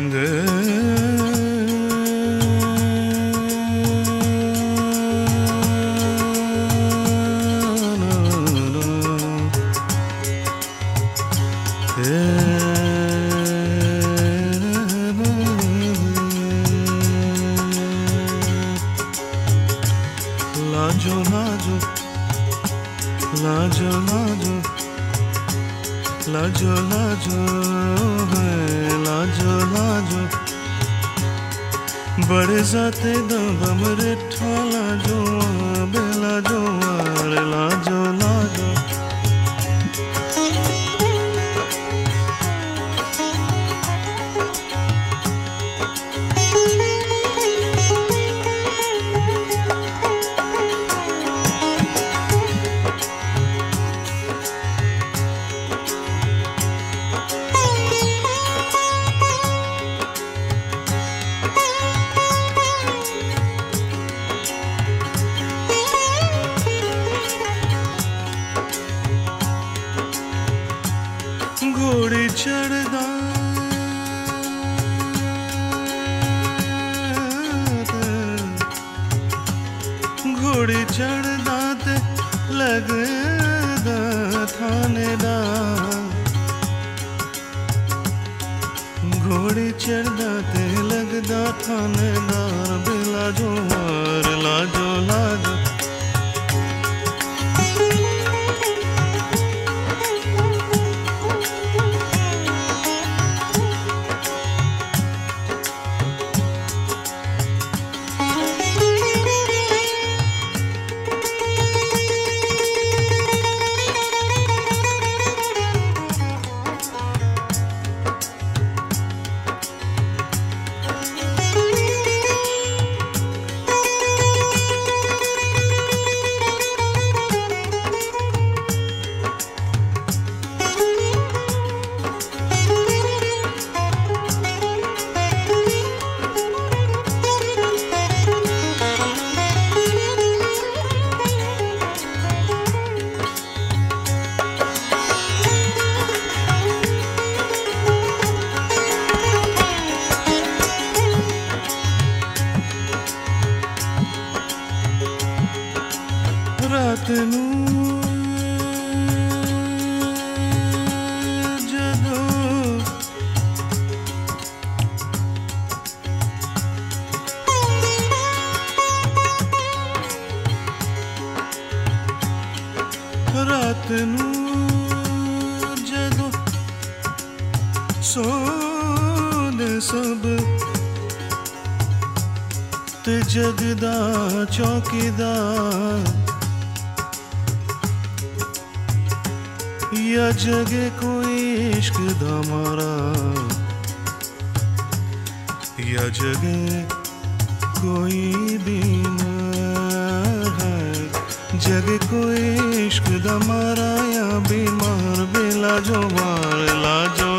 लाजो बड़े जाते दम रे ठाला जो बेला जो लाजो लाजो। घोड़ी घोड़ी चढ़दा ते लगदा थानेदार घोड़ी चढ़दा ते लगदा थानेदार बिला जो मार, लाजो लाजो। सब। ते जगदा चौकीदा। या जगे कोई इश्क दामारा या जगे कोई बीमार है। जगे कोई इश्क दा मारा या बीमार। बेला जो मार ला जो